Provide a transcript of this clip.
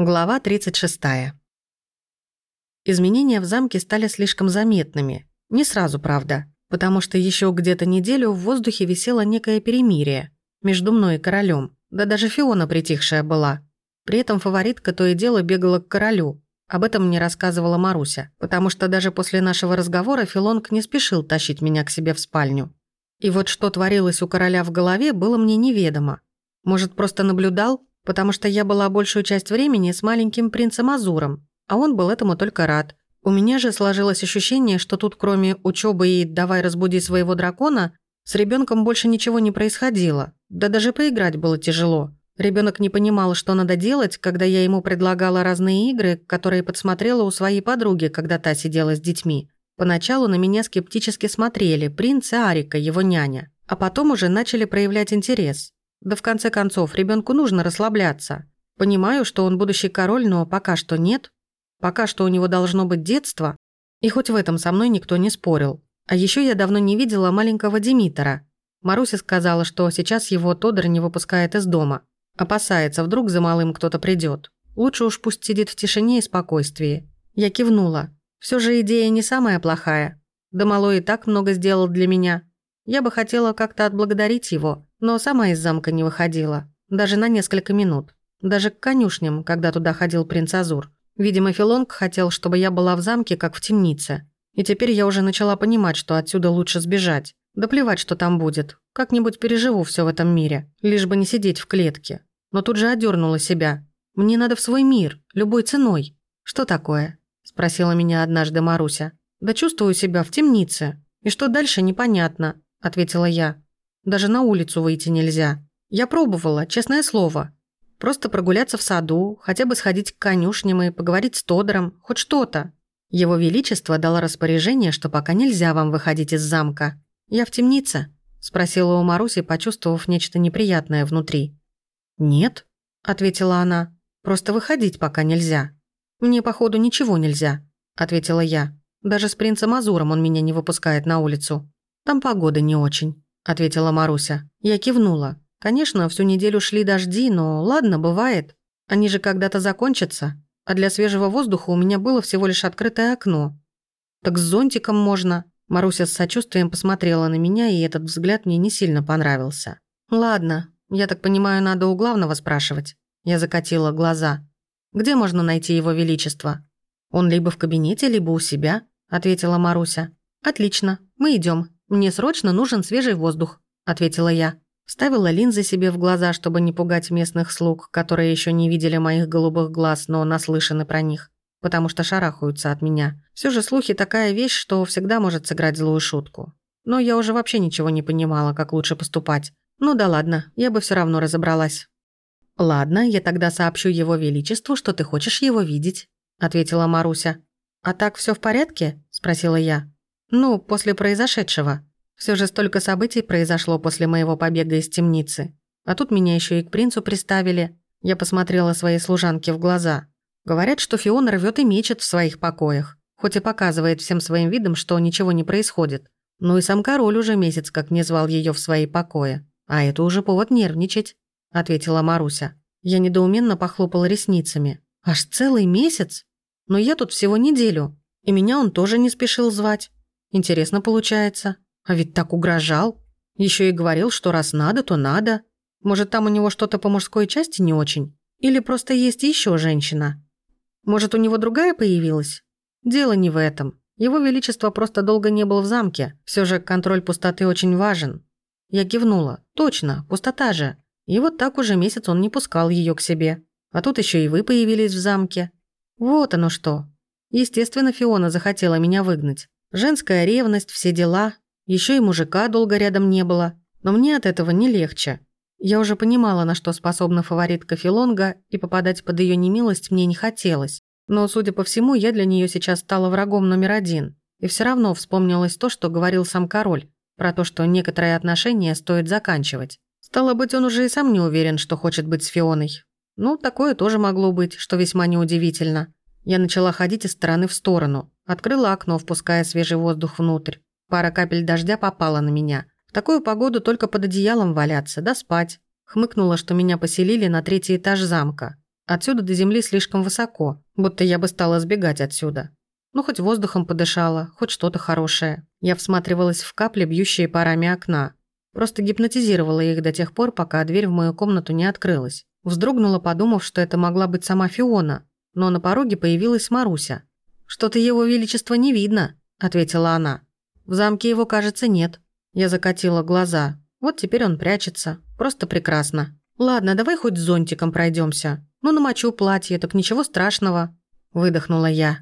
Глава 36. Изменения в замке стали слишком заметными. Не сразу, правда, потому что еще где-то неделю в воздухе висело некое перемирие между мной и королем. Да даже Фиона притихшая была. При этом фаворитка то и дело бегала к королю. Об этом мне рассказывала Маруся, потому что даже после нашего разговора Филонг не спешил тащить меня к себе в спальню. И вот что творилось у короля в голове, было мне неведомо. Может, просто наблюдал потому что я была большую часть времени с маленьким принцем Азуром, а он был этому только рад. У меня же сложилось ощущение, что тут кроме учебы и «давай разбуди своего дракона» с ребенком больше ничего не происходило. Да даже поиграть было тяжело. Ребенок не понимал, что надо делать, когда я ему предлагала разные игры, которые подсмотрела у своей подруги, когда та сидела с детьми. Поначалу на меня скептически смотрели принц и Арика, его няня. А потом уже начали проявлять интерес. Да в конце концов, ребенку нужно расслабляться. Понимаю, что он будущий король, но пока что нет. Пока что у него должно быть детство. И хоть в этом со мной никто не спорил. А еще я давно не видела маленького Димитра. Маруся сказала, что сейчас его Тодор не выпускает из дома. Опасается, вдруг за малым кто-то придет. Лучше уж пусть сидит в тишине и спокойствии. Я кивнула. Все же идея не самая плохая. Да малой и так много сделал для меня. Я бы хотела как-то отблагодарить его, но сама из замка не выходила. Даже на несколько минут. Даже к конюшням, когда туда ходил принц Азур. Видимо, Филонг хотел, чтобы я была в замке, как в темнице. И теперь я уже начала понимать, что отсюда лучше сбежать. Да плевать, что там будет. Как-нибудь переживу все в этом мире, лишь бы не сидеть в клетке. Но тут же одернула себя. Мне надо в свой мир, любой ценой. Что такое? Спросила меня однажды Маруся. Да чувствую себя в темнице. И что дальше, непонятно. – ответила я. «Даже на улицу выйти нельзя. Я пробовала, честное слово. Просто прогуляться в саду, хотя бы сходить к конюшням и поговорить с Тодором, хоть что-то. Его Величество дало распоряжение, что пока нельзя вам выходить из замка. Я в темнице?» – спросила у Маруси, почувствовав нечто неприятное внутри. «Нет», – ответила она. «Просто выходить пока нельзя». «Мне, походу, ничего нельзя», – ответила я. «Даже с принцем Азуром он меня не выпускает на улицу». «Там погода не очень», – ответила Маруся. Я кивнула. «Конечно, всю неделю шли дожди, но ладно, бывает. Они же когда-то закончатся. А для свежего воздуха у меня было всего лишь открытое окно. Так с зонтиком можно». Маруся с сочувствием посмотрела на меня, и этот взгляд мне не сильно понравился. «Ладно, я так понимаю, надо у главного спрашивать». Я закатила глаза. «Где можно найти его величество?» «Он либо в кабинете, либо у себя», – ответила Маруся. «Отлично, мы идем. «Мне срочно нужен свежий воздух», – ответила я. Вставила линзы себе в глаза, чтобы не пугать местных слуг, которые еще не видели моих голубых глаз, но наслышаны про них, потому что шарахаются от меня. Все же слухи такая вещь, что всегда может сыграть злую шутку. Но я уже вообще ничего не понимала, как лучше поступать. Ну да ладно, я бы все равно разобралась. «Ладно, я тогда сообщу его величеству, что ты хочешь его видеть», – ответила Маруся. «А так все в порядке?» – спросила я. Ну, после произошедшего. Все же столько событий произошло после моего побега из темницы. А тут меня еще и к принцу приставили. Я посмотрела своей служанке в глаза. Говорят, что Фиона рвет и мечет в своих покоях. Хоть и показывает всем своим видом, что ничего не происходит. Ну и сам король уже месяц как не звал ее в свои покои. А это уже повод нервничать, ответила Маруся. Я недоуменно похлопала ресницами. Аж целый месяц? Но я тут всего неделю. И меня он тоже не спешил звать. Интересно получается. А ведь так угрожал. Еще и говорил, что раз надо, то надо. Может, там у него что-то по мужской части не очень? Или просто есть еще женщина? Может, у него другая появилась? Дело не в этом. Его Величество просто долго не был в замке. Все же контроль пустоты очень важен. Я кивнула. Точно, пустота же. И вот так уже месяц он не пускал ее к себе. А тут еще и вы появились в замке. Вот оно что. Естественно, Фиона захотела меня выгнать. Женская ревность, все дела. Еще и мужика долго рядом не было. Но мне от этого не легче. Я уже понимала, на что способна фаворитка Филонга, и попадать под ее немилость мне не хотелось. Но, судя по всему, я для нее сейчас стала врагом номер один. И все равно вспомнилось то, что говорил сам король, про то, что некоторые отношения стоит заканчивать. Стало быть, он уже и сам не уверен, что хочет быть с Фионой. Ну, такое тоже могло быть, что весьма неудивительно. Я начала ходить из стороны в сторону. Открыла окно, впуская свежий воздух внутрь. Пара капель дождя попала на меня. В такую погоду только под одеялом валяться, да спать. Хмыкнула, что меня поселили на третий этаж замка. Отсюда до земли слишком высоко, будто я бы стала сбегать отсюда. Ну, хоть воздухом подышала, хоть что-то хорошее. Я всматривалась в капли, бьющие парами окна. Просто гипнотизировала их до тех пор, пока дверь в мою комнату не открылась. Вздрогнула, подумав, что это могла быть сама Фиона, но на пороге появилась Маруся. «Что-то его величества не видно», — ответила она. «В замке его, кажется, нет». Я закатила глаза. Вот теперь он прячется. Просто прекрасно. «Ладно, давай хоть зонтиком пройдемся. Ну, намочу платье, так ничего страшного», — выдохнула я.